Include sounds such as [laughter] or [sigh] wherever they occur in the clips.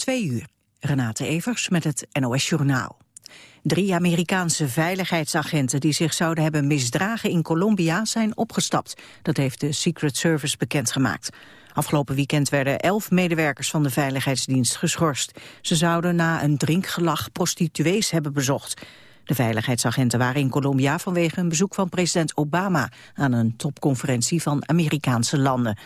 Twee uur. Renate Evers met het NOS Journaal. Drie Amerikaanse veiligheidsagenten die zich zouden hebben misdragen in Colombia zijn opgestapt. Dat heeft de Secret Service bekendgemaakt. Afgelopen weekend werden elf medewerkers van de Veiligheidsdienst geschorst. Ze zouden na een drinkgelag prostituees hebben bezocht. De veiligheidsagenten waren in Colombia vanwege een bezoek van president Obama aan een topconferentie van Amerikaanse landen.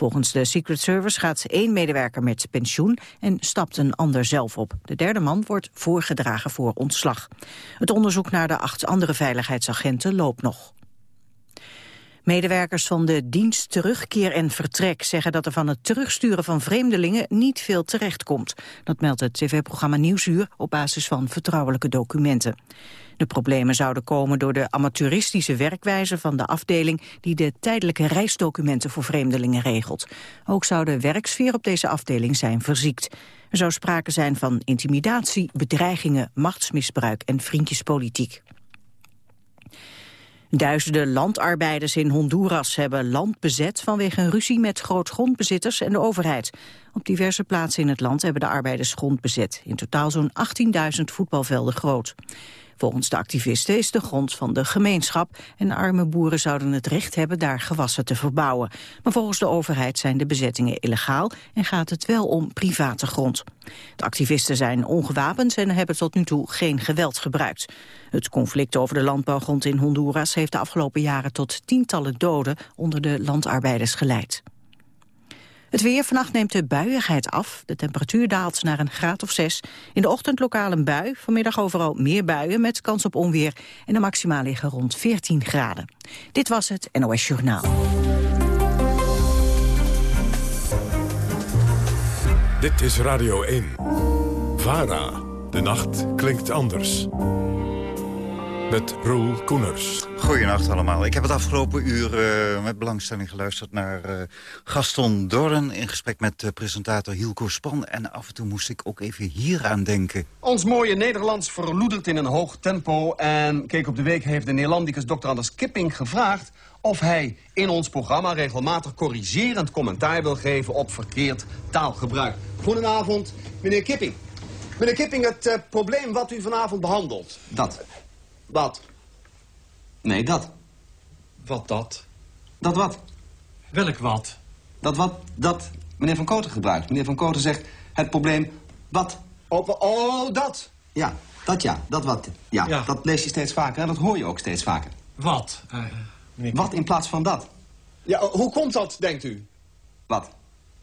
Volgens de Secret Service gaat één medewerker met pensioen en stapt een ander zelf op. De derde man wordt voorgedragen voor ontslag. Het onderzoek naar de acht andere veiligheidsagenten loopt nog. Medewerkers van de dienst Terugkeer en Vertrek zeggen dat er van het terugsturen van vreemdelingen niet veel terechtkomt. Dat meldt het tv-programma Nieuwsuur op basis van vertrouwelijke documenten. De problemen zouden komen door de amateuristische werkwijze van de afdeling die de tijdelijke reisdocumenten voor vreemdelingen regelt. Ook zou de werksfeer op deze afdeling zijn verziekt. Er zou sprake zijn van intimidatie, bedreigingen, machtsmisbruik en vriendjespolitiek. Duizenden landarbeiders in Honduras hebben land bezet vanwege een ruzie met grootgrondbezitters en de overheid. Op diverse plaatsen in het land hebben de arbeiders grond bezet. In totaal zo'n 18.000 voetbalvelden groot. Volgens de activisten is de grond van de gemeenschap en arme boeren zouden het recht hebben daar gewassen te verbouwen. Maar volgens de overheid zijn de bezettingen illegaal en gaat het wel om private grond. De activisten zijn ongewapend en hebben tot nu toe geen geweld gebruikt. Het conflict over de landbouwgrond in Honduras heeft de afgelopen jaren tot tientallen doden onder de landarbeiders geleid. Het weer, vannacht neemt de buiigheid af. De temperatuur daalt naar een graad of zes. In de ochtend lokaal een bui, vanmiddag overal meer buien met kans op onweer. En de maxima liggen rond 14 graden. Dit was het NOS Journaal. Dit is Radio 1. VARA. De nacht klinkt anders met Roel Koeners. Goedenacht allemaal. Ik heb het afgelopen uur uh, met belangstelling geluisterd naar uh, Gaston Dorren... in gesprek met uh, presentator Hielko Span. En af en toe moest ik ook even hier aan denken. Ons mooie Nederlands verloedert in een hoog tempo. En Keek op de Week heeft de Nederlandicus Dr. Anders Kipping gevraagd... of hij in ons programma regelmatig corrigerend commentaar wil geven... op verkeerd taalgebruik. Goedenavond, meneer Kipping. Meneer Kipping, het probleem wat u vanavond behandelt... Dat. Wat? Nee, dat. Wat dat? Dat wat? Welk wat? Dat wat, dat meneer Van Koten gebruikt. Meneer Van Koten zegt het probleem wat. Oh, oh dat? Ja, dat ja, dat wat. Ja, dat lees je steeds vaker en dat hoor je ook steeds vaker. Wat? Uh, wat in plaats van dat? Ja, hoe komt dat, denkt u? Wat?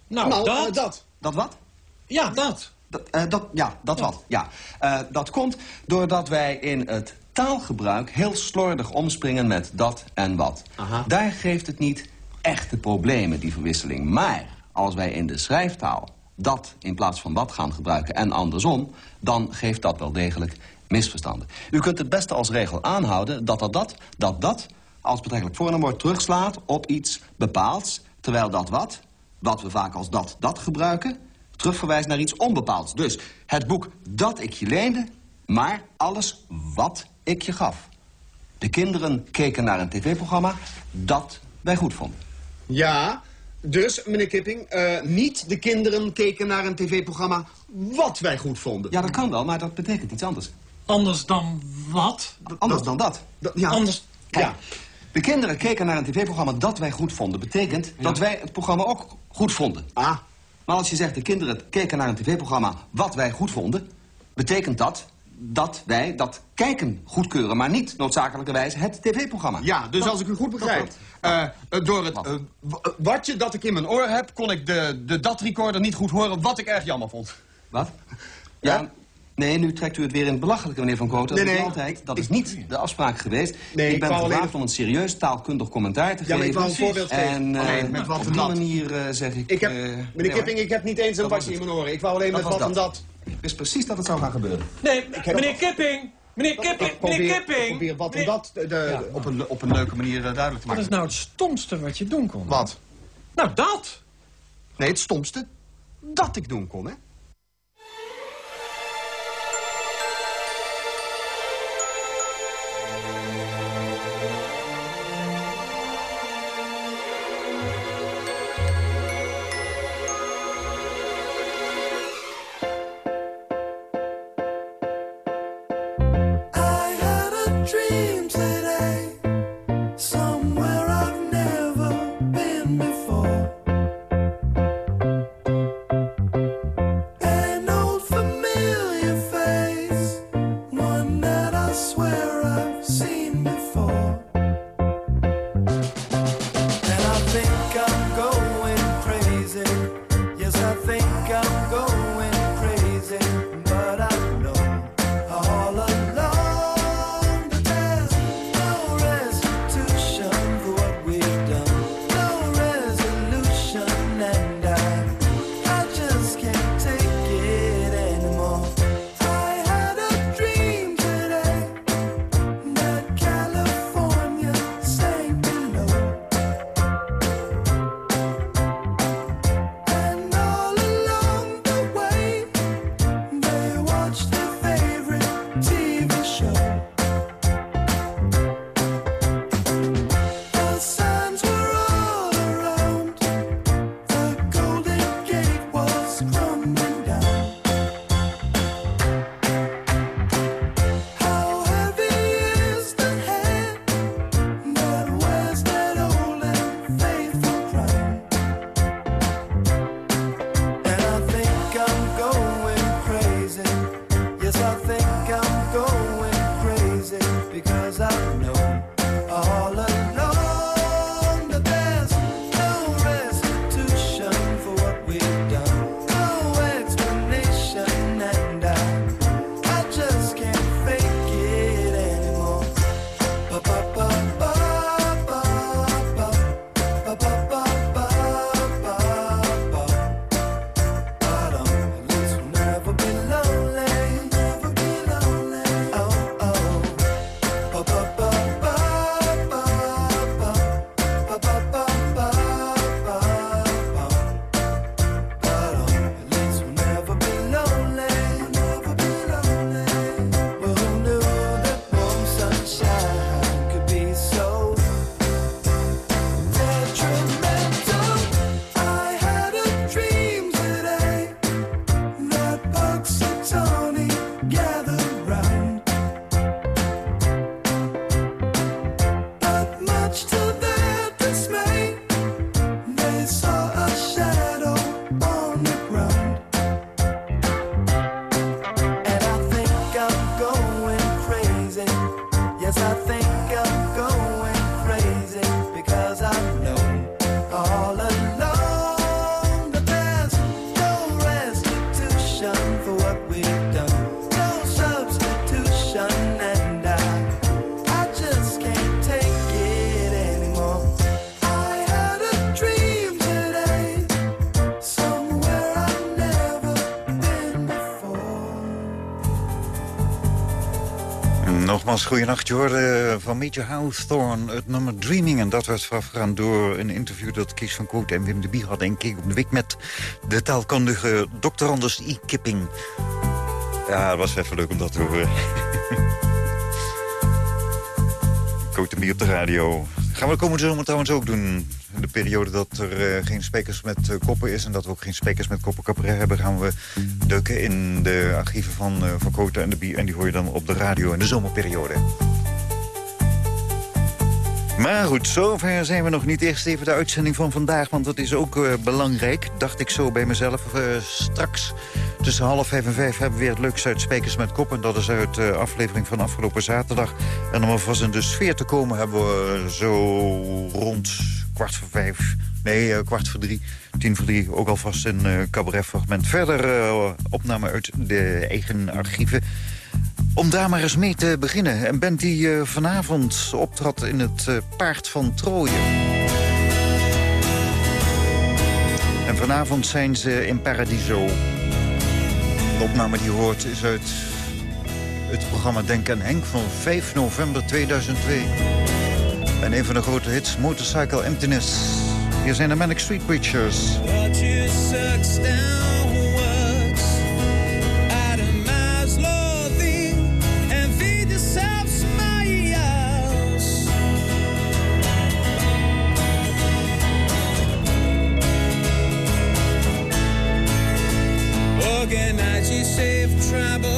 Nou, nou dat. Uh, dat. Dat wat? Ja, dat. Dat, uh, dat ja, dat wat. Ja. dat komt doordat wij in het taalgebruik heel slordig omspringen met dat en wat. Aha. Daar geeft het niet echte problemen, die verwisseling. Maar als wij in de schrijftaal dat in plaats van wat gaan gebruiken en andersom... dan geeft dat wel degelijk misverstanden. U kunt het beste als regel aanhouden dat dat, dat, dat, dat als betrekkelijk voornaamwoord terugslaat op iets bepaalds... terwijl dat wat, wat we vaak als dat, dat gebruiken... terugverwijst naar iets onbepaalds. Dus het boek dat ik je leende, maar alles wat ik je gaf. De kinderen keken naar een tv-programma dat wij goed vonden. Ja, dus, meneer Kipping, uh, niet de kinderen keken naar een tv-programma wat wij goed vonden. Ja, dat kan wel, maar dat betekent iets anders. Anders dan wat? Anders dan dat. ja. Anders... Kijk, ja. de kinderen keken naar een tv-programma dat wij goed vonden. Betekent dat wij het programma ook goed vonden. Ah. Maar als je zegt de kinderen keken naar een tv-programma wat wij goed vonden... betekent dat dat wij dat kijken goedkeuren, maar niet noodzakelijkerwijs het tv-programma. Ja, dus als ik u goed begrijp, uh, door het uh, watje dat ik in mijn oor heb, kon ik de, de dat-recorder niet goed horen, wat ik erg jammer vond. Wat? Ja, Nee, nu trekt u het weer in het belachelijke, meneer Van Kooten. Dat nee, nee. is altijd. Dat is niet de afspraak geweest. Nee, ik ben gevraagd alleen... om een serieus taalkundig commentaar te geven. Ja, maar ik wou een voorbeeld geven. En uh, met wat op die manier uh, zeg ik... ik heb, uh, meneer Kipping, ik heb niet eens een watje in mijn oren. Ik wou alleen dat met wat van dat. Ik wist precies dat het zou gaan gebeuren. Nee, meneer Kipping! Meneer Kipping, meneer Kipping! probeer wat en dat de, ja. op, een, op een leuke manier duidelijk te maken. Wat is nou het stomste wat je doen kon? Wat? Nou, dat! Nee, het stomste dat ik doen kon, hè? Goeienacht. Je hoorde van Major Hawthorne het nummer Dreaming. En dat werd voorafgegaan door een interview dat Kees van Koot en Wim de Bie hadden... een keer op de week met de taalkundige Dr. Anders I. Kipping. Ja, het was even leuk om dat te horen. [laughs] Koot en Bie op de radio. Gaan we de komende zomer trouwens ook doen. Periode dat er uh, geen sprekers met uh, koppen is... en dat we ook geen sprekers met koppen cabaret hebben... gaan we duiken in de archieven van, uh, van Koten en de. En die hoor je dan op de radio in de zomerperiode. Maar goed, zover zijn we nog niet. Eerst even de uitzending van vandaag, want dat is ook belangrijk. Dacht ik zo bij mezelf. straks tussen half vijf en vijf hebben we weer het leukste uit Spijkers met Kop. En dat is uit de aflevering van afgelopen zaterdag. En om alvast in de sfeer te komen hebben we zo rond kwart voor vijf... nee, uh, kwart voor drie, tien voor drie... ook alvast een uh, cabaretfragment. Verder uh, opname uit de eigen archieven. Om daar maar eens mee te beginnen. En bent die vanavond optrad in het Paard van Troje. En vanavond zijn ze in Paradiso. De opname die hoort is uit het programma Denk aan Henk van 5 november 2002. En een van de grote hits, Motorcycle Emptiness. Hier zijn de Manic Street Preachers. Organize your safe travel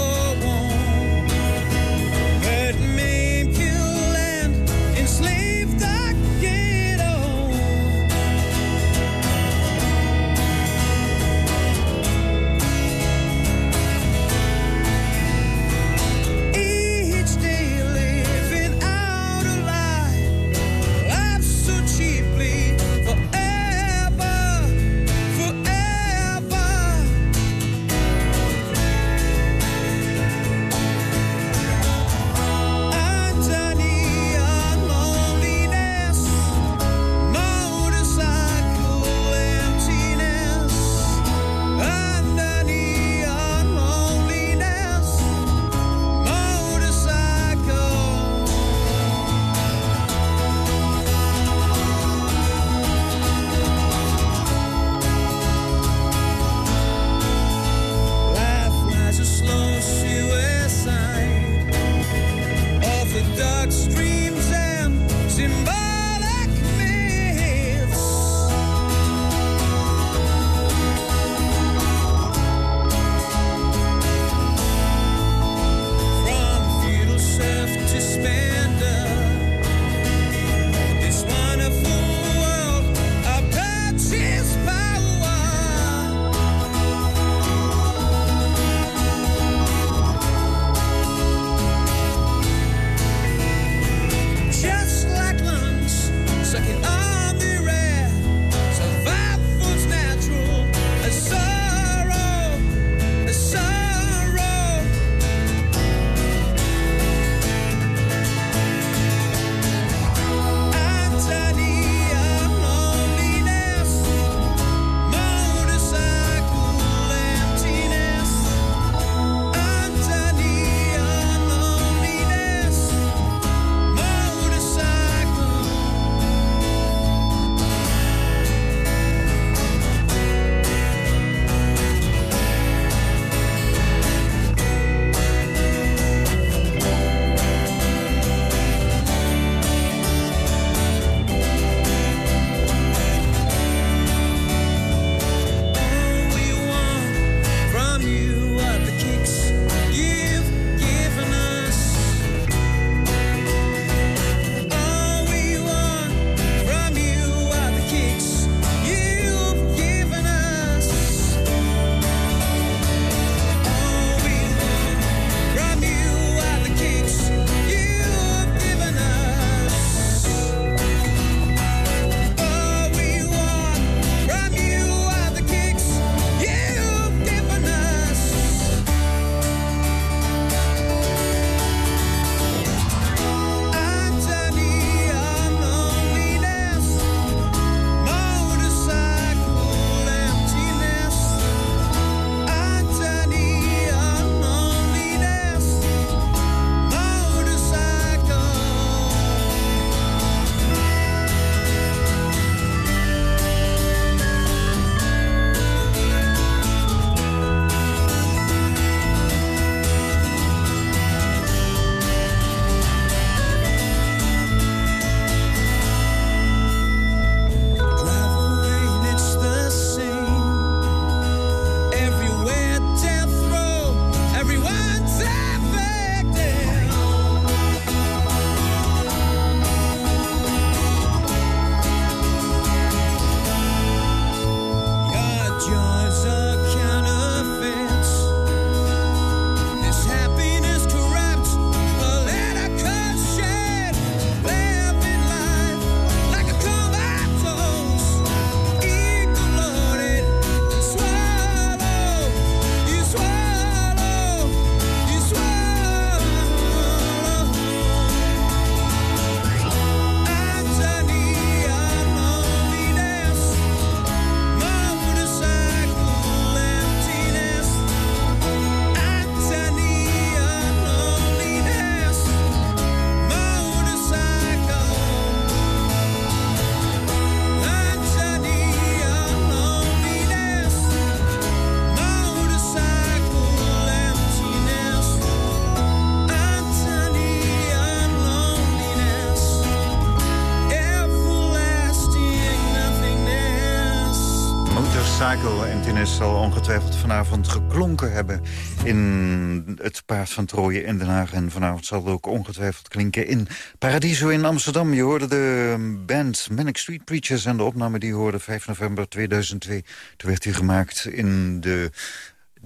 vanavond geklonken hebben... in het Paard van Troje in Den Haag. En vanavond zal het ook ongetwijfeld klinken in Paradiso in Amsterdam. Je hoorde de band Manic Street Preachers... en de opname die hoorde 5 november 2002. Toen werd die gemaakt in de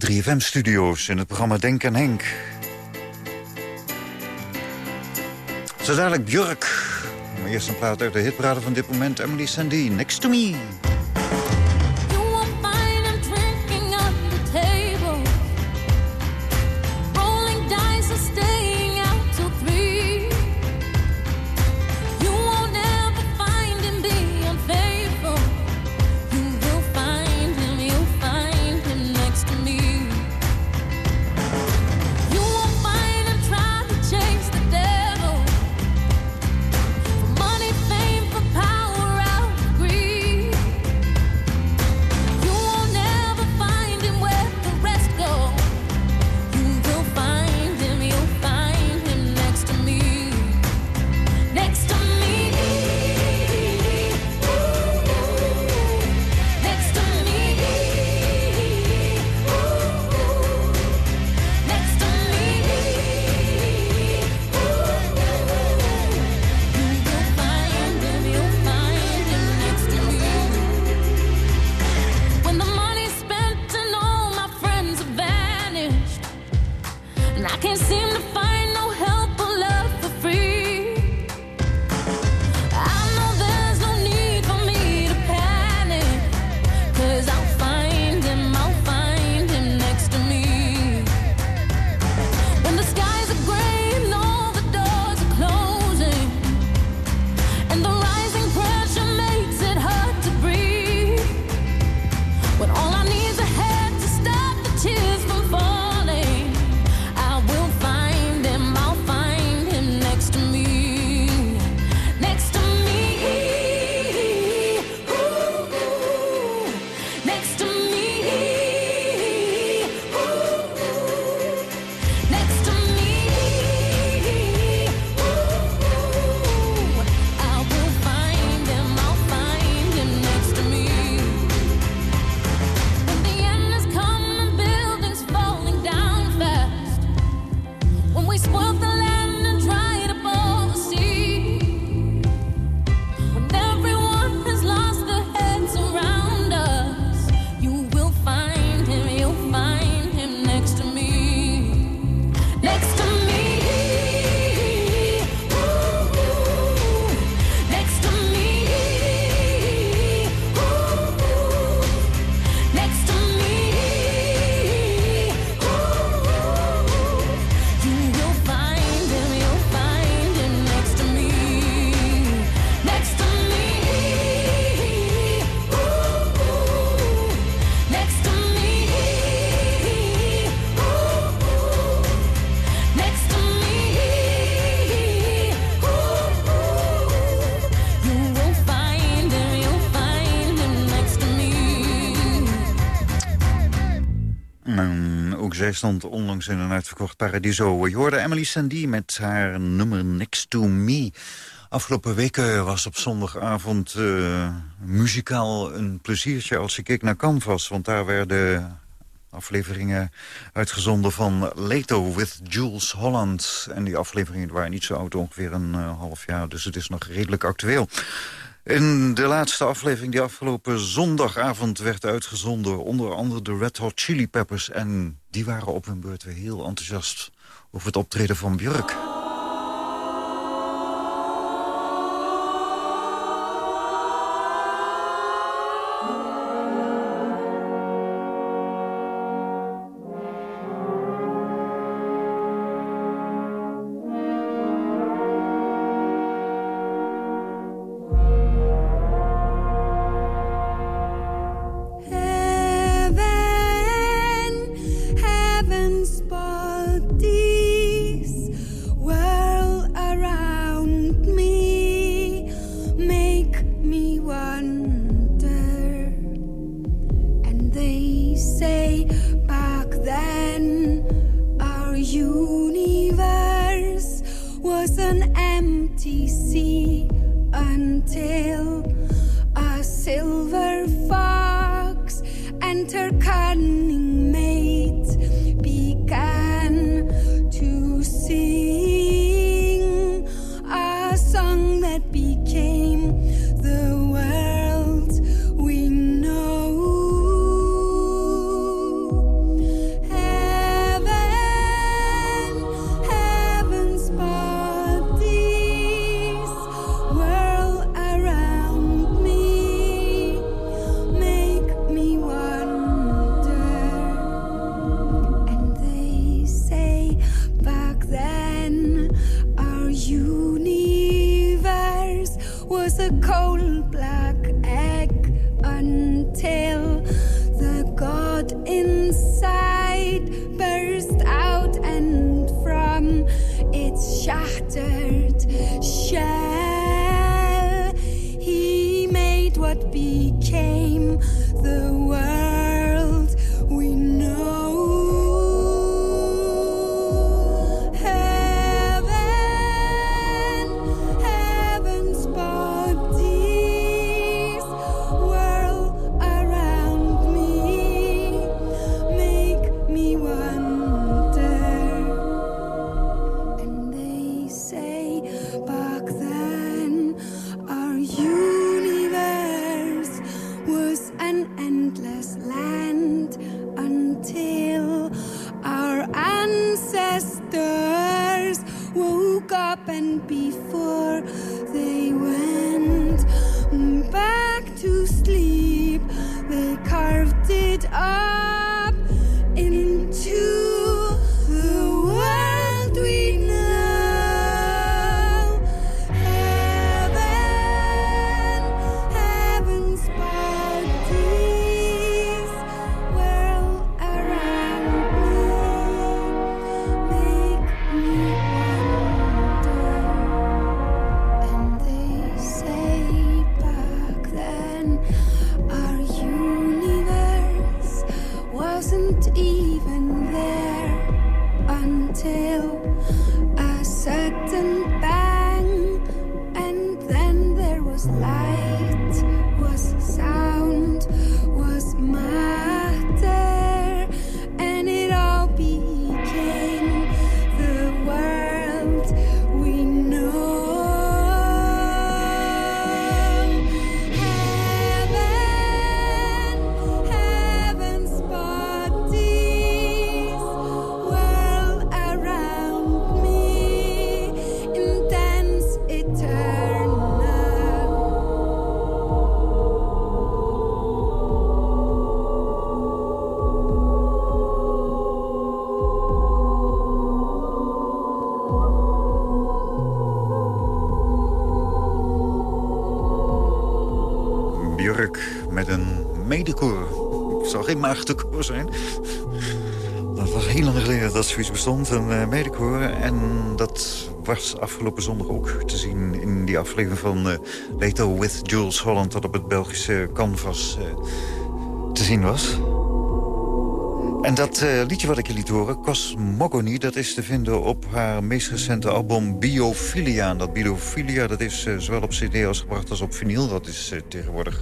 3FM-studio's in het programma Denk aan Henk. Zo dadelijk Björk. Eerst een plaat uit de hitparade van dit moment. Emily Sandy, Next to Me. Zij stond onlangs in een uitverkocht Paradiso. Je hoorde Emily Sandy met haar nummer Next to Me. Afgelopen weken was op zondagavond uh, muzikaal een pleziertje als ik keek naar Canvas. Want daar werden afleveringen uitgezonden van Leto with Jules Holland. En die afleveringen waren niet zo oud, ongeveer een uh, half jaar. Dus het is nog redelijk actueel. In de laatste aflevering die afgelopen zondagavond werd uitgezonden... onder andere de Red Hot Chili Peppers. En die waren op hun beurt weer heel enthousiast over het optreden van Björk. was a cold black. Zijn. Dat was heel lang geleden dat zoiets bestond, een uh, medekoor. En dat was afgelopen zondag ook te zien in die aflevering van uh, with Jules Holland... dat op het Belgische Canvas uh, te zien was. En dat uh, liedje wat ik je liet horen, Cosmogony... dat is te vinden op haar meest recente album Biophilia. En dat Biophilia dat is uh, zowel op cd als gebracht als op vinyl. Dat is uh, tegenwoordig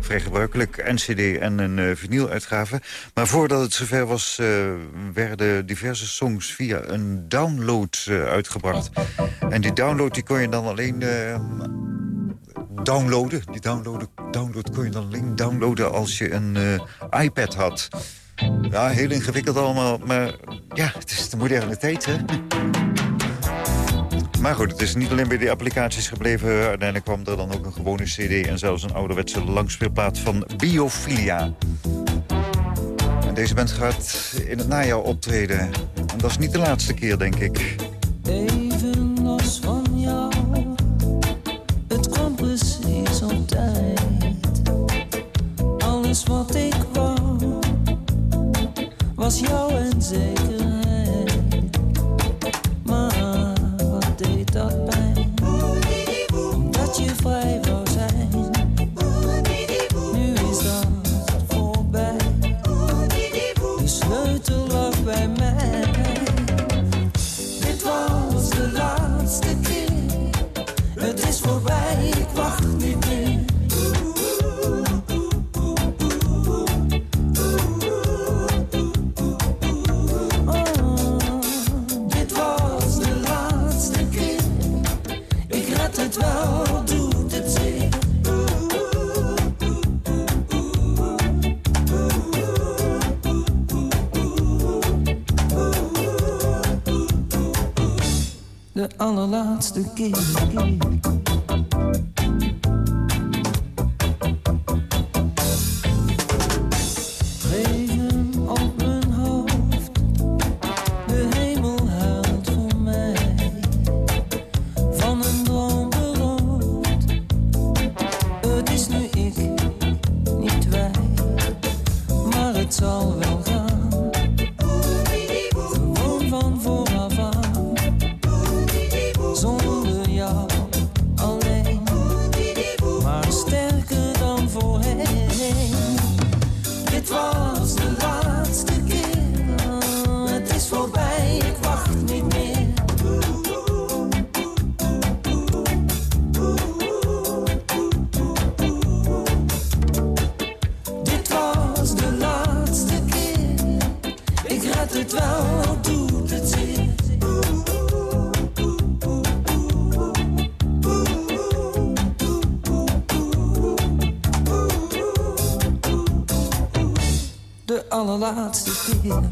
vrij gebruikelijk. En cd en een vinyluitgave. Maar voordat het zover was, werden diverse songs via een download uitgebracht. En die download die kon je dan alleen downloaden. Die download, download kon je dan alleen downloaden als je een iPad had... Ja, heel ingewikkeld allemaal, maar ja, het is de moderne tijd, hè? Maar goed, het is niet alleen bij die applicaties gebleven. Uiteindelijk kwam er dan ook een gewone cd... en zelfs een ouderwetse langspeelplaat van Biophilia. En deze band gaat in het najaar optreden. En dat is niet de laatste keer, denk ik. Even los van jou, allerlaatste keer. Red het wel, doet het zeer. De allerlaatste keer.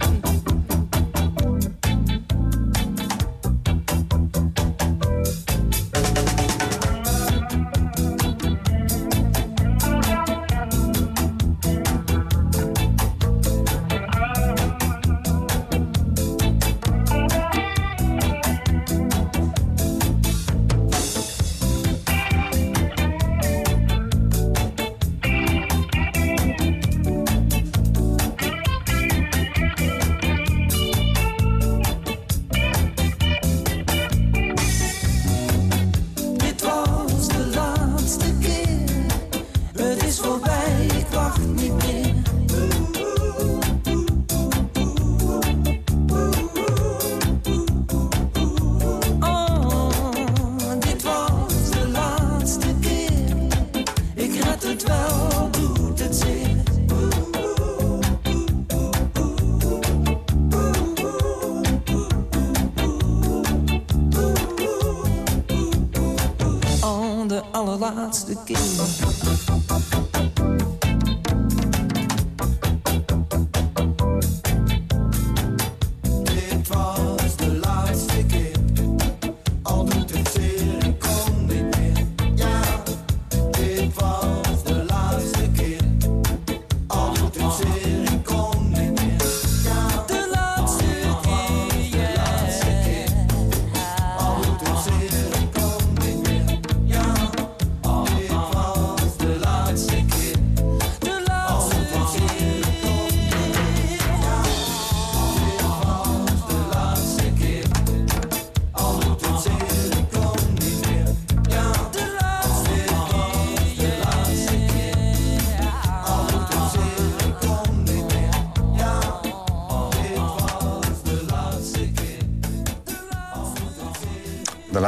Allerlaatste keer.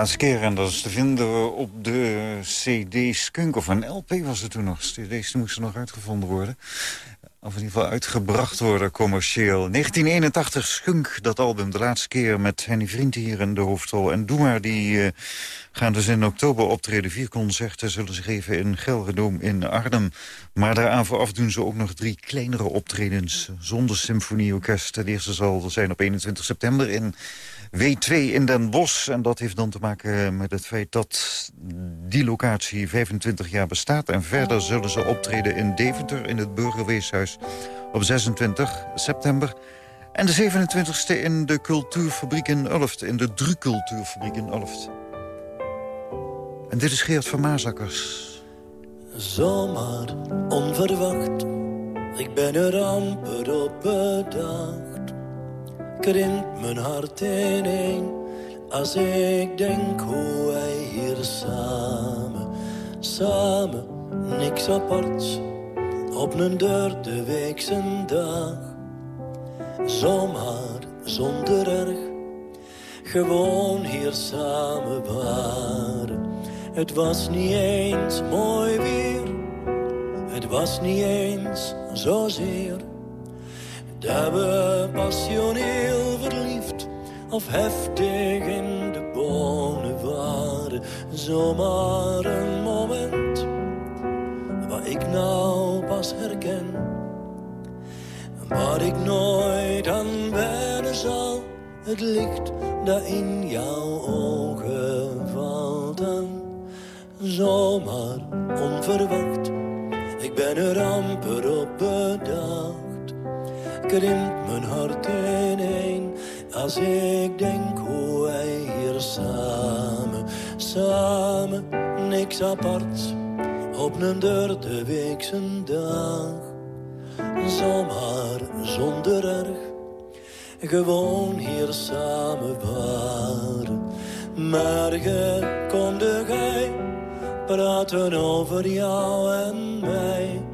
Laatste keer, en dat is te vinden op de CD Skunk, of een LP was het toen nog. CD's moesten nog uitgevonden worden. Of in ieder geval uitgebracht worden, commercieel. 1981, Skunk, dat album, de laatste keer met Henny Vriend hier in de hoofdrol. En Doe maar, die eh, gaan dus in oktober optreden. Vier concerten zullen ze geven in Gelredome in Arnhem. Maar daaraan vooraf doen ze ook nog drie kleinere optredens zonder symfonieorkest. De eerste zal zijn op 21 september in W2 in Den Bosch. En dat heeft dan te maken met het feit dat die locatie 25 jaar bestaat. En verder zullen ze optreden in Deventer in het Burgerweeshuis op 26 september. En de 27e in de Cultuurfabriek in Ulft, in de Dru Cultuurfabriek in Ulft. En dit is Geert van Maasakkers. Zomaar onverwacht, ik ben er amper op bedacht. Krimpt mijn hart ineen. Als ik denk hoe wij hier samen, samen, niks aparts, op een derde weekse dag. Zomaar zonder erg, gewoon hier samen waren. Het was niet eens mooi weer, het was niet eens zozeer dat we passioneel verliefd of heftig in de waren. Zomaar een moment waar ik nou pas herken, waar ik nooit aan wennen zal. Het licht dat in jouw ogen valt aan zomaar onverwacht. Ik ben er amper op bedacht. Krimpt mijn hart ineen als ik denk hoe wij hier samen, samen, niks aparts, op een derde weekse dag. Zomaar zonder erg, gewoon hier samen waren. Morgen komde gij praten over jou en mij.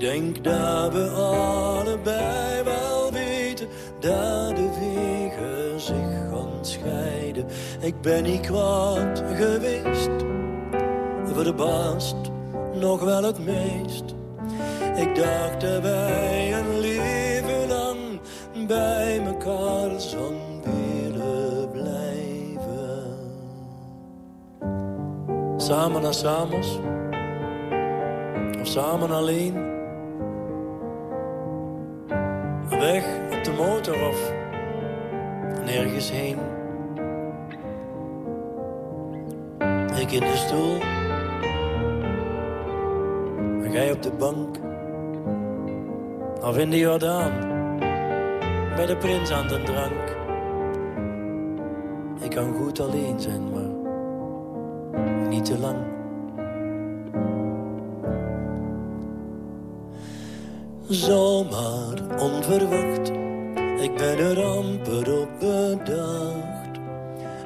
Denk dat we allebei wel weten dat de wegen zich gaan scheiden. Ik ben niet kwaad geweest, verbaasd nog wel het meest. Ik dacht dat wij een leven lang bij elkaar zo'n willen blijven. Samen naar Samos, of samen alleen. Weg op de motor of nergens heen. Ik in de stoel, en jij op de bank. Of in de Jordaan, bij de prins aan de drank. Ik kan goed alleen zijn, maar niet te lang. Zomaar onverwacht, ik ben er amper op bedacht.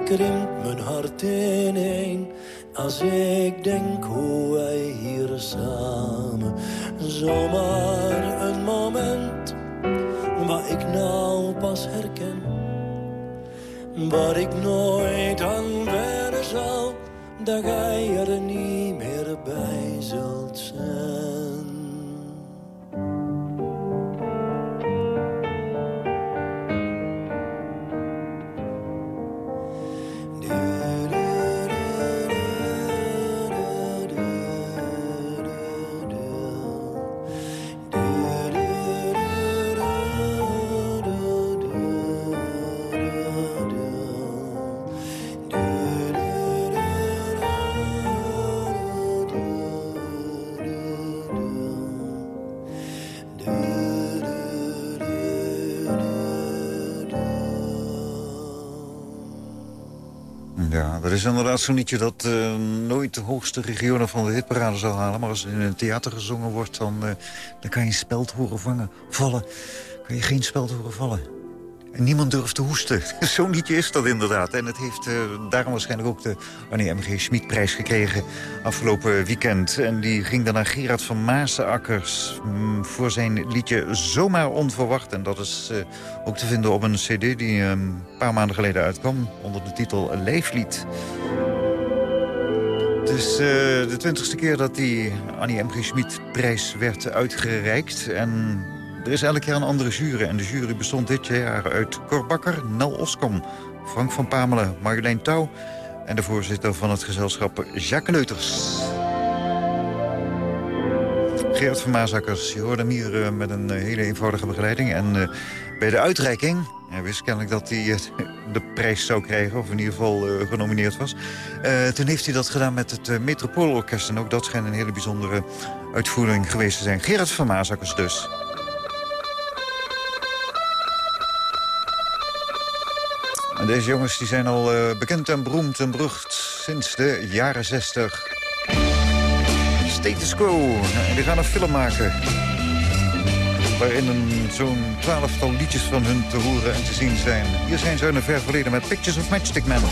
Krimpt mijn hart ineen als ik denk hoe wij hier samen. Zomaar een moment waar ik nou pas herken. Waar ik nooit aan wennen zal, dat jij er niet meer bij zult zijn. Is inderdaad zo'n liedje dat eh, nooit de hoogste regionen van de hitparade zal halen. Maar als het in een theater gezongen wordt, dan, eh, dan kan je een speld horen vangen, vallen. Kan je geen speld horen vallen. Niemand durft te hoesten. [laughs] Zo'n liedje is dat inderdaad. En het heeft eh, daarom waarschijnlijk ook de Annie M.G. Schmid-prijs gekregen afgelopen weekend. En die ging dan naar Gerard van Maasenakkers mm, voor zijn liedje Zomaar Onverwacht. En dat is eh, ook te vinden op een cd die eh, een paar maanden geleden uitkwam onder de titel Leeflied. Het is de twintigste keer dat die Annie M.G. Schmid-prijs werd uitgereikt. En er is elk jaar een andere jury. En de jury bestond dit jaar uit Cor Bakker, Nel Oskom... Frank van Pamelen, Marjolein Touw... en de voorzitter van het gezelschap Jacques Leuters. Gerard van Maasakkers, je hoorde hem hier uh, met een uh, hele eenvoudige begeleiding. En uh, bij de uitreiking, hij wist kennelijk dat hij de prijs zou krijgen... of in ieder geval genomineerd was. toen heeft hij dat gedaan met het Metropoolorkest. En ook dat schijnt een hele bijzondere uitvoering geweest te zijn. Gerard van Maasakkers dus. Deze jongens die zijn al uh, bekend en beroemd en berucht sinds de jaren 60. Status Quo. Die gaan een film maken. Waarin zo'n twaalftal liedjes van hun te horen en te zien zijn. Hier zijn ze uit een ver verleden met Pictures of Matchstick Man.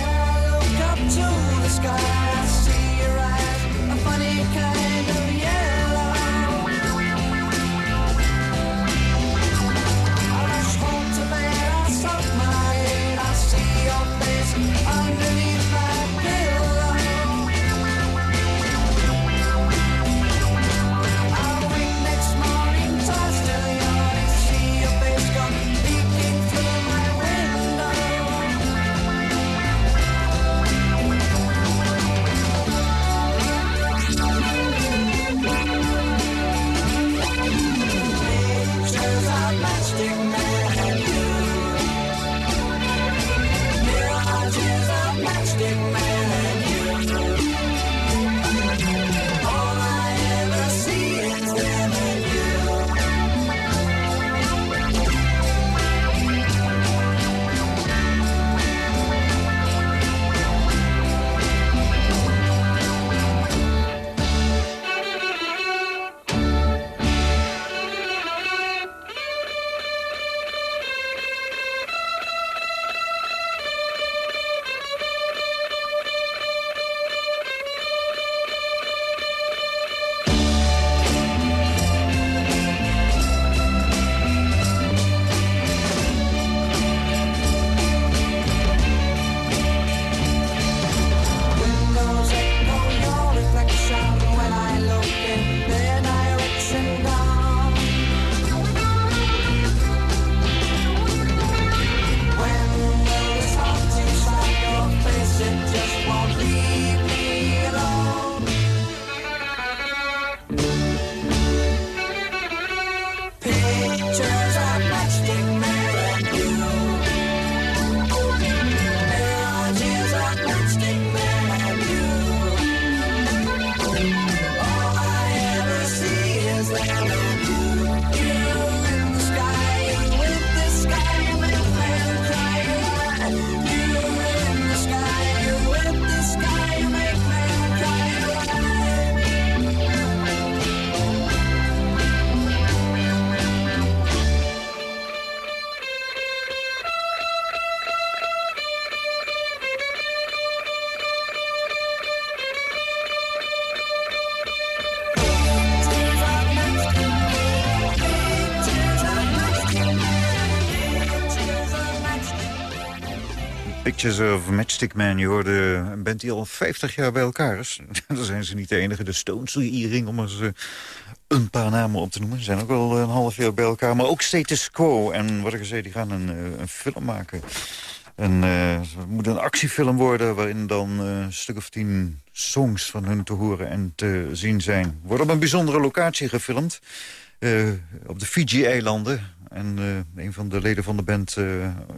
Of Matchstick Man. Je hoorde een band die al 50 jaar bij elkaar. [laughs] Dan zijn ze niet de enige. De Stones, E-ring, om eens een paar namen op te noemen. Ze zijn ook al een half jaar bij elkaar. Maar ook Status Quo. En wat ik al zei, die gaan een, eh, een film maken. En eh, het moet een actiefilm worden waarin dan eh, een stuk of tien songs van hun te horen en te zien zijn. Wordt op een bijzondere locatie gefilmd. eh, op de Fiji-eilanden. En een van de leden van de band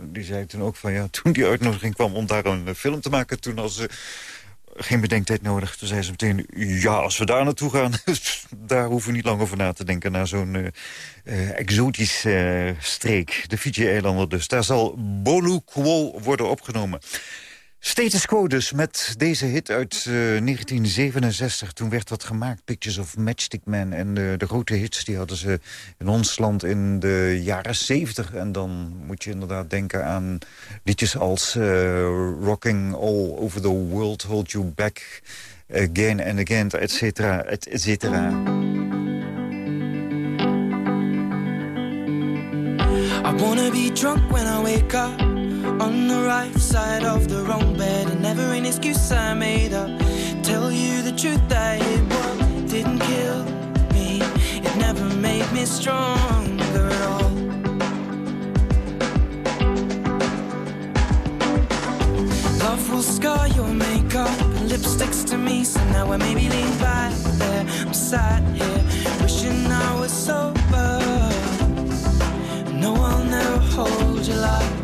die zei toen ook van... ja, toen die uitnodiging kwam om daar een film te maken... toen als geen bedenktijd nodig. Toen zei ze meteen, ja, als we daar naartoe gaan... [laughs] daar hoeven we niet lang over na te denken... naar zo'n eh eh, exotisch eh, streek, de Fiji-eilanden dus. Daar zal Bolu worden opgenomen. Status Quo dus, met deze hit uit eh, 1967. Toen werd dat gemaakt, Pictures of Matchstick Man. En eh, de grote hits die hadden ze in ons land in de jaren 70. En dan moet je inderdaad denken aan liedjes als eh, Rocking All Over the World, Hold You Back... Again and Again, et cetera, et cetera. I wanna be drunk when I wake up on the right side of the wrong bed, and never an excuse I made up. Tell you the truth, that it what didn't kill me. It never made me stronger at all. Love will scar your makeup and lipsticks to me. So now I maybe lean back there. I'm sat here wishing I was sober. No, I'll never hold you like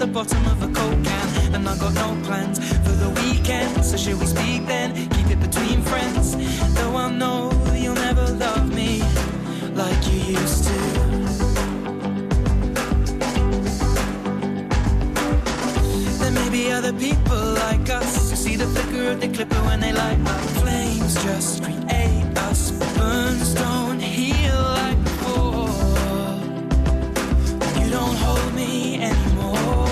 The bottom of a coke can. And I got no plans for the weekend. So should we speak then? Keep it between friends. Though I know you'll never love me like you used to. There may be other people like us who see the flicker of the clipper when they light up. Flames just create us, burns don't heal like before. You don't hold me anymore.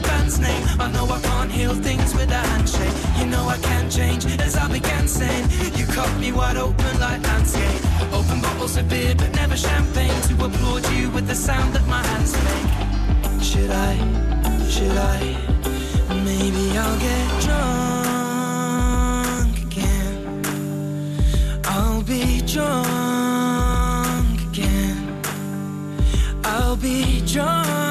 The band's name. I know I can't heal things with a handshake. You know I can't change as I began saying. You cut me wide open like landscape. Open bottles of beer, but never champagne to applaud you with the sound that my hands make. Should I? Should I? Maybe I'll get drunk again. I'll be drunk again. I'll be drunk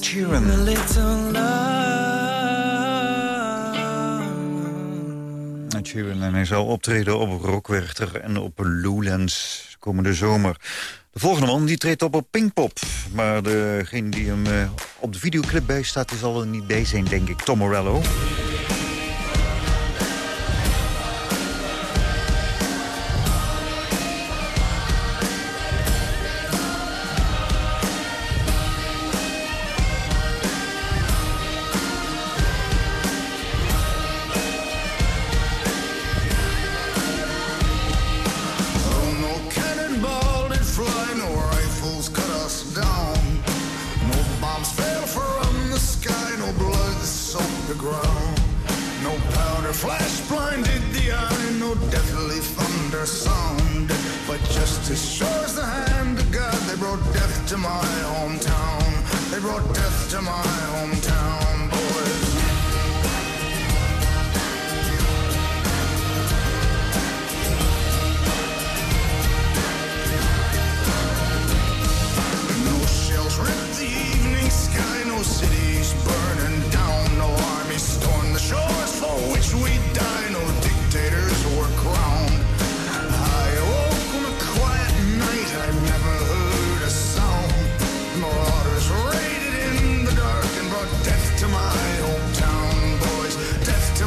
Ed Sheeran. little love. Ed Sheeran. En hij zal optreden op Rockwerchter en op Lowlands komende zomer. De volgende man die treedt op op Pinkpop. Maar degene die hem eh, op de videoclip bij staat... die zal er niet bij zijn, denk ik. Tom Morello.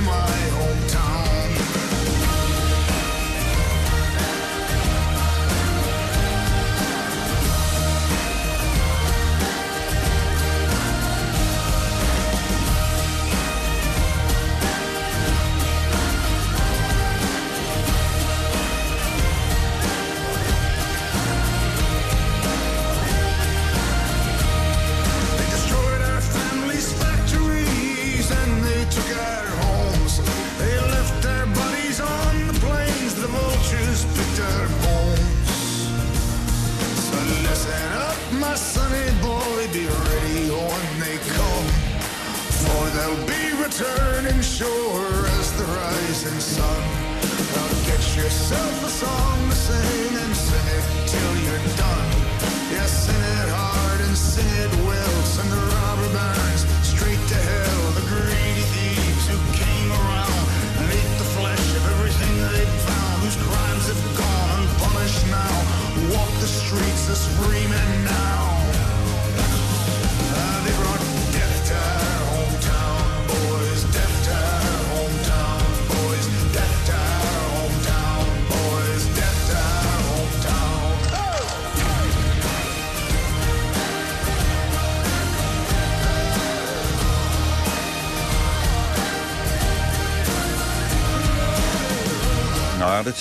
my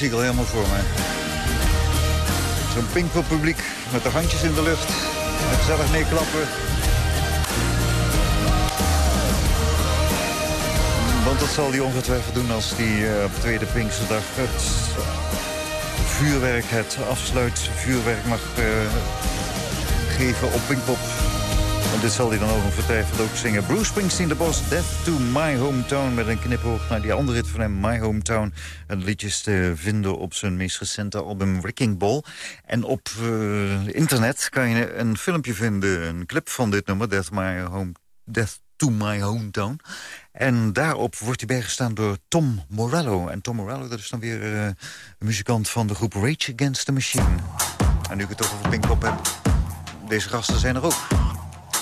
zie ik al helemaal voor me. Zo'n pinkpoppubliek met de handjes in de lucht. En gezellig meeklappen. Want dat zal hij ongetwijfeld doen als hij eh, op tweede Pinksterdag het vuurwerk, het afsluitvuurwerk mag eh, geven op Pinkpop. En dit zal hij dan ook ongetwijfeld ook zingen. Bruce Springsteen, de boss, Death to My Hometown... met een knipoog naar die andere hit van hem, My Hometown. Een liedje te vinden op zijn meest recente album Wrecking Ball. En op eh, internet kan je een filmpje vinden, een clip van dit nummer... Death, my home, Death to My Hometown. En daarop wordt hij bijgestaan door Tom Morello. En Tom Morello, dat is dan weer eh, een muzikant van de groep Rage Against the Machine. En nu ik het toch over Pinkpop heb, deze gasten zijn er ook.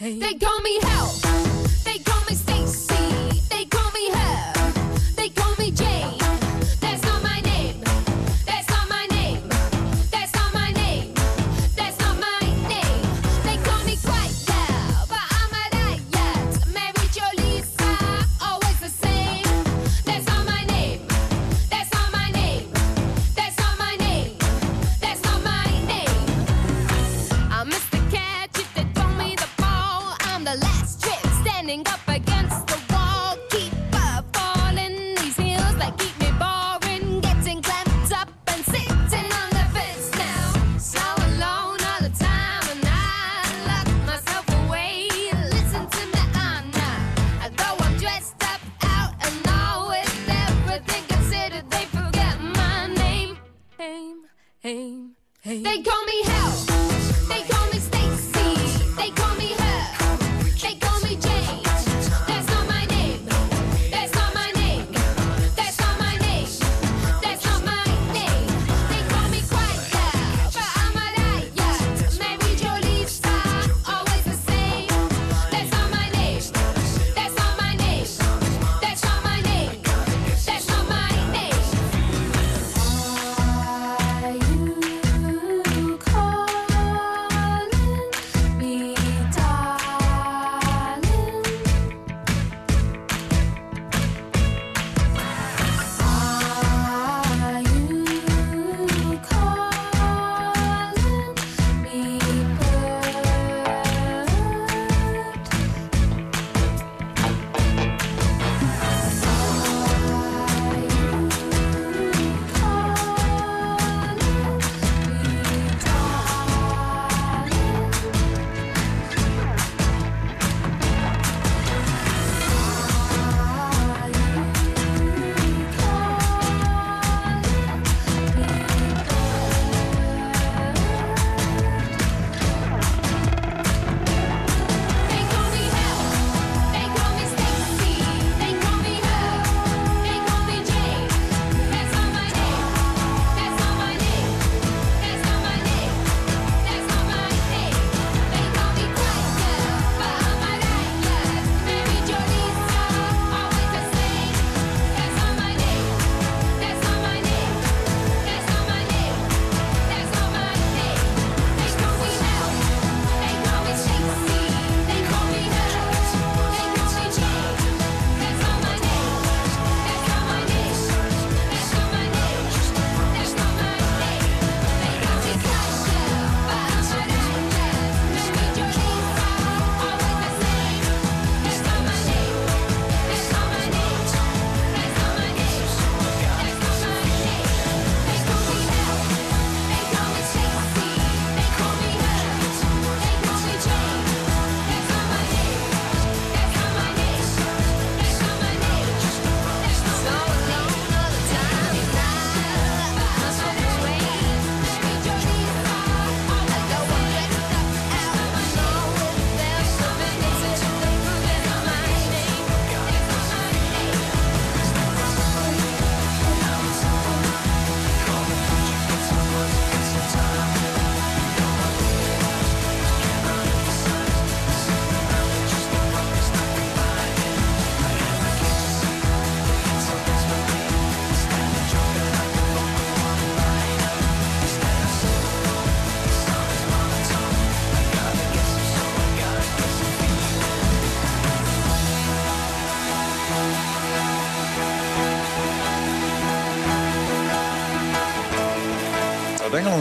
They call me hell. They call me They go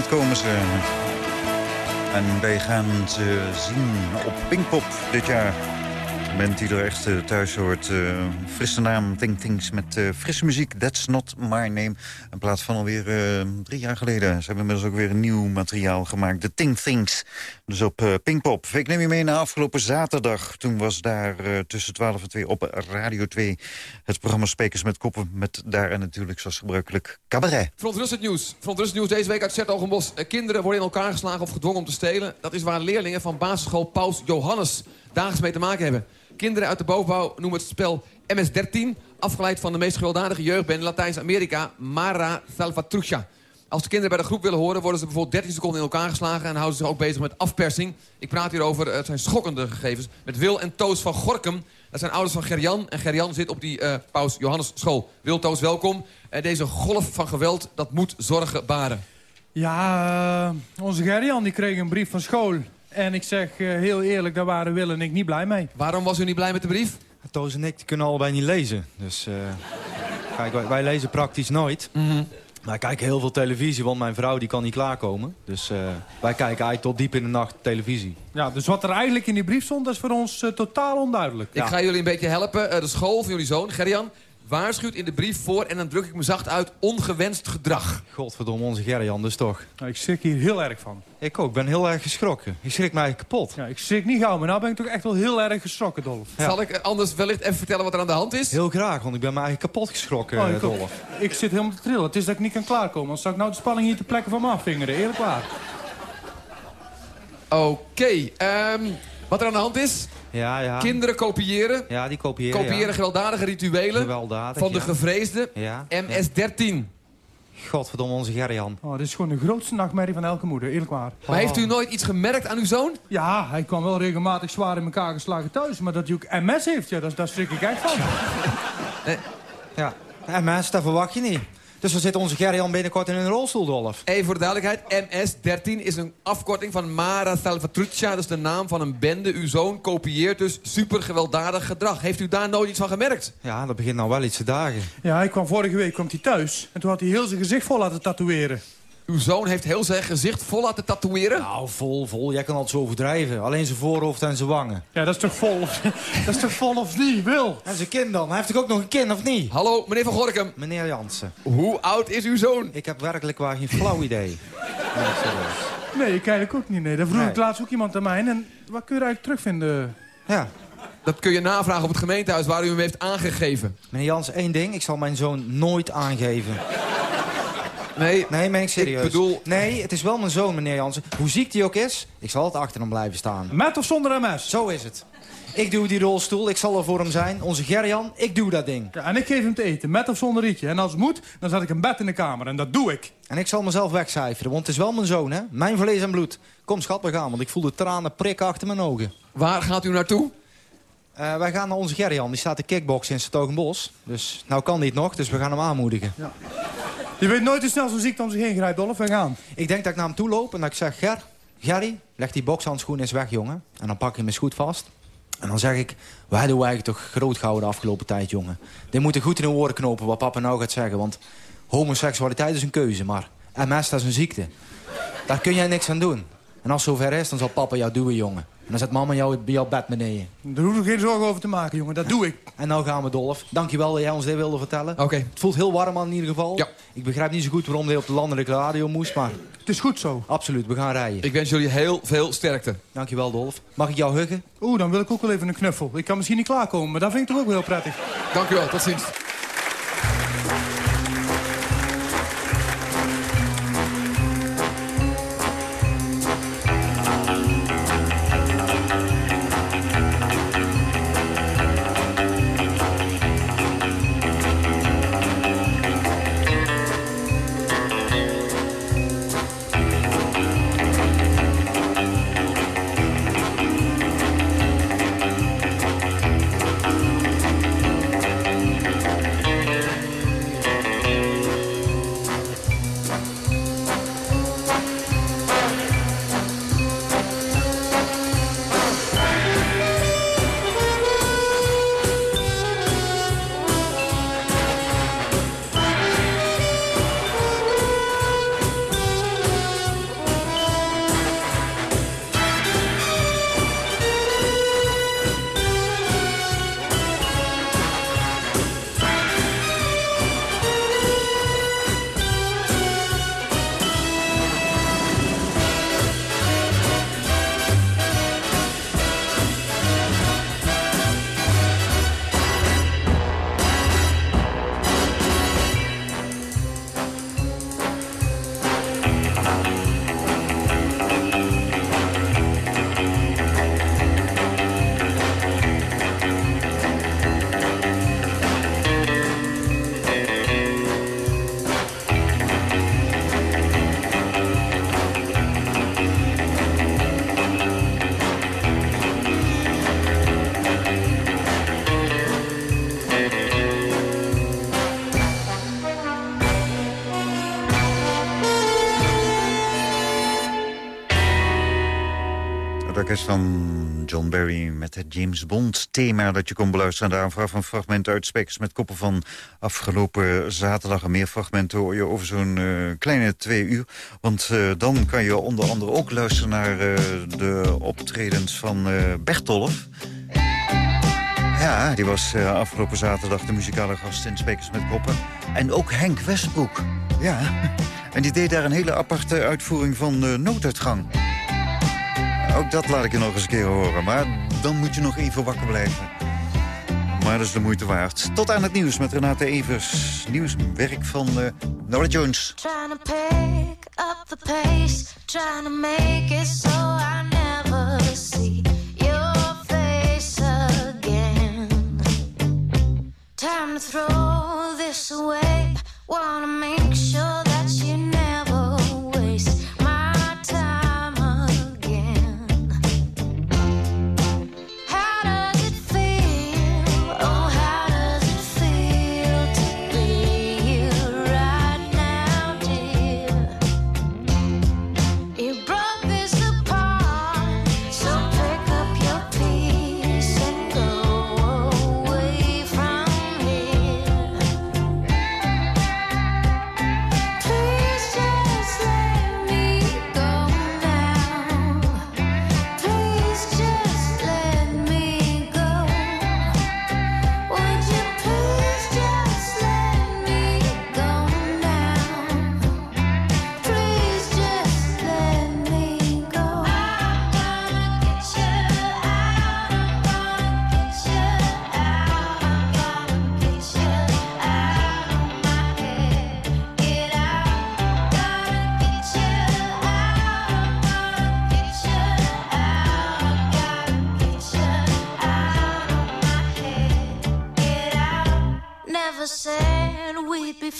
Komen ze. En wij gaan ze zien op Pinkpop dit jaar. Bent die er echt eh, thuis hoort. eh, frisse naam, Think Things met eh, frisse muziek. That's not my name. In plaats van alweer drie jaar geleden. Ze hebben inmiddels ook weer een nieuw materiaal gemaakt. The Think Things. Dus op Pinkpop. Ik neem je mee naar afgelopen zaterdag. Toen was daar tussen 12 en 2 op Radio 2... het programma Spekers met Koppen. Met daar en natuurlijk zoals gebruikelijk cabaret. Verontrustend nieuws. Verontrustend nieuws deze week uit Zertogenbos. Kinderen worden in elkaar geslagen of gedwongen om te stelen. Dat is waar leerlingen van basisschool Paus Johannes dagelijks mee te maken hebben. Kinderen uit de bovenbouw noemen het spel MS-13... afgeleid van de meest gewelddadige jeugdband in Latijns-Amerika... Mara Salvatrucha. Als de kinderen bij de groep willen horen... worden ze bijvoorbeeld 13 seconden in elkaar geslagen... en houden zich ook bezig met afpersing. Ik praat hier over, het zijn schokkende gegevens... met Wil en Toos van Gorkum. Dat zijn ouders van Gerjan. En Gerjan zit op die eh, Paus Johannes school. Wil, Toos, welkom. En deze golf van geweld, dat moet zorgen baren. Ja, eh, onze Gerjan die kreeg een brief van school. En ik zeg eh, heel eerlijk, daar waren Wil en ik niet blij mee. Waarom was u niet blij met de brief? Toos en ik die kunnen allebei niet lezen. Dus eh, kijk, wij, wij lezen praktisch nooit. Mhm. Wij kijken heel veel televisie, want mijn vrouw die kan niet klaarkomen. Dus eh, wij kijken eigenlijk tot diep in de nacht televisie. Ja, dus wat er eigenlijk in die brief stond, dat is voor ons totaal onduidelijk. Ik ga jullie een beetje helpen. Eh, de school van jullie zoon, Gerjan, waarschuwt in de brief voor... en dan druk ik me zacht uit, ongewenst gedrag. Godverdomme, onze Gerjan dus toch. Nou, ik schrik hier heel erg van. Ik ook, ik ben heel erg geschrokken. Ik schrik mij kapot. Ja, ik schrik niet gauw, maar nou ben ik toch echt wel heel erg geschrokken, Dolf. Zal ik eh, anders wellicht even vertellen wat er aan de hand is? Heel graag, want ik ben me eigenlijk kapot geschrokken, Oh, eh, ik, ook. Dolf. ik zit helemaal te trillen. Het is dat ik niet kan klaarkomen. Anders zou ik nou de spanning hier te plekken van me afvingeren. Eerlijk waar. Oké, ehm, wat er aan de hand is? Ja, ja. Kinderen kopiëren. Ja, die kopiëren, Kopiëren ja. gewelddadige rituelen Gewelddadig, van de ja. gevreesde Ja, MS-13. Godverdomme, onze Gerjan. Oh, dit is gewoon de grootste nachtmerrie van elke moeder, eerlijk waar. Maar heeft u nooit iets gemerkt aan uw zoon? Ja, hij kwam wel regelmatig zwaar in elkaar geslagen thuis. Maar dat hij ook MS heeft, ja, dat, daar schrik ik echt van. [laughs] Ja, en mensen, dat verwacht je niet. Dus dan zit onze Gerjan binnenkort in een rolstoel, Dolf. Even voor de duidelijkheid, MS-13 is een afkorting van Mara Salvatrucha. Dat is de naam van een bende. Uw zoon kopieert dus super gewelddadig gedrag. Heeft u daar nooit iets van gemerkt? Ja, dat begint nou wel iets te dagen. Ja, hij kwam vorige week kwam hij thuis. En toen had hij heel zijn gezicht vol laten tatoeëren. Uw zoon heeft heel zijn gezicht vol laten tatoeëren? Nou, vol, vol. Jij kan altijd zo overdrijven. Alleen zijn voorhoofd en zijn wangen. Ja, dat is toch vol? [laughs] dat is toch vol of niet, Wil? En zijn kind dan? Hij heeft toch ook nog een kind, of niet? Hallo, meneer Van Gorkum. Meneer Jansen. Hoe oud is uw zoon? Ik heb werkelijk waar geen flauw idee. [laughs] Nee, serieus. Nee, ik eigenlijk ook niet. Nee. Daar vroeg Nee. ik laatst ook iemand aan mij. En wat kun je eigenlijk terugvinden? Ja. Dat kun je navragen op het gemeentehuis waar u hem heeft aangegeven. Meneer Jansen, één ding. Ik zal mijn zoon nooit aangeven. Nee, Nee, meen ik serieus. Ik bedoel- Nee, het is wel mijn zoon, meneer Jansen. Hoe ziek die ook is, ik zal altijd achter hem blijven staan. Met of zonder MS? Zo is het. Ik doe die rolstoel, ik zal er voor hem zijn. Onze Gerjan, ik doe dat ding. Ja, en ik geef hem te eten, met of zonder rietje. En als het moet, dan zet ik een bed in de kamer. En dat doe ik. En ik zal mezelf wegcijferen, want het is wel mijn zoon, hè? Mijn vlees en bloed. Kom, schat, we gaan, want ik voel de tranen prikken achter mijn ogen. waar gaat u naartoe? Eh, wij gaan naar onze Gerjan, die staat te kickboksen in Stogenbos. Dus nou kan die het nog, dus we gaan hem aanmoedigen. Je weet nooit hoe snel zo'n ziekte om zich heen grijpt, Dolph. We gaan. Ik denk dat ik naar hem toe loop en dat ik zeg... Ger, Gerry, leg die bokshandschoen eens weg, jongen. En dan pak ik hem eens goed vast. En dan zeg ik... Wij doen eigenlijk toch groot gehouden de afgelopen tijd, jongen. Dit moet er goed in de oren knopen wat papa nou gaat zeggen. Want homoseksualiteit is een keuze, maar MS dat is een ziekte. Daar kun jij niks aan doen. En als zover is, dan zal papa jou duwen, jongen. En dan zet mama jou bij jouw bed beneden. Daar hoef je geen zorgen over te maken, jongen. Dat doe ik. En nou gaan we, Dolf. Dankjewel dat jij ons dit wilde vertellen. Oké. Het voelt heel warm aan in ieder geval. Ja. Ik begrijp niet zo goed waarom dit op de landelijke radio moest, maar Het is goed zo. absoluut, we gaan rijden. Ik wens jullie heel veel sterkte. Dankjewel, Dolf. Mag ik jou huggen? Oeh, dan wil ik ook wel even een knuffel. Ik kan misschien niet klaarkomen, maar dat vind ik toch ook wel heel prettig. Dank u wel, tot ziens. Het orkest van John Barry met het James Bond thema dat je kon beluisteren. Daar vooraf een fragment uit Spekers met Koppen van afgelopen zaterdag. En meer fragmenten hoor je over zo'n eh, kleine twee uur. Want eh, dan kan je onder andere ook luisteren naar eh, de optredens van Bertolf. Ja, die was afgelopen zaterdag de muzikale gast in Spekers met Koppen. En ook Henk Westbroek. Ja, [laughs] en die deed daar een hele aparte uitvoering van nooduitgang. Ook dat laat ik je nog eens een keer horen. Maar dan moet je nog even wakker blijven. Maar dat is de moeite waard. Tot aan het nieuws met Renate Evers. Nieuwswerk van uh, Nora Jones. Trying to pick up the pace, trying to make it so I never see your face again. Time to throw this away.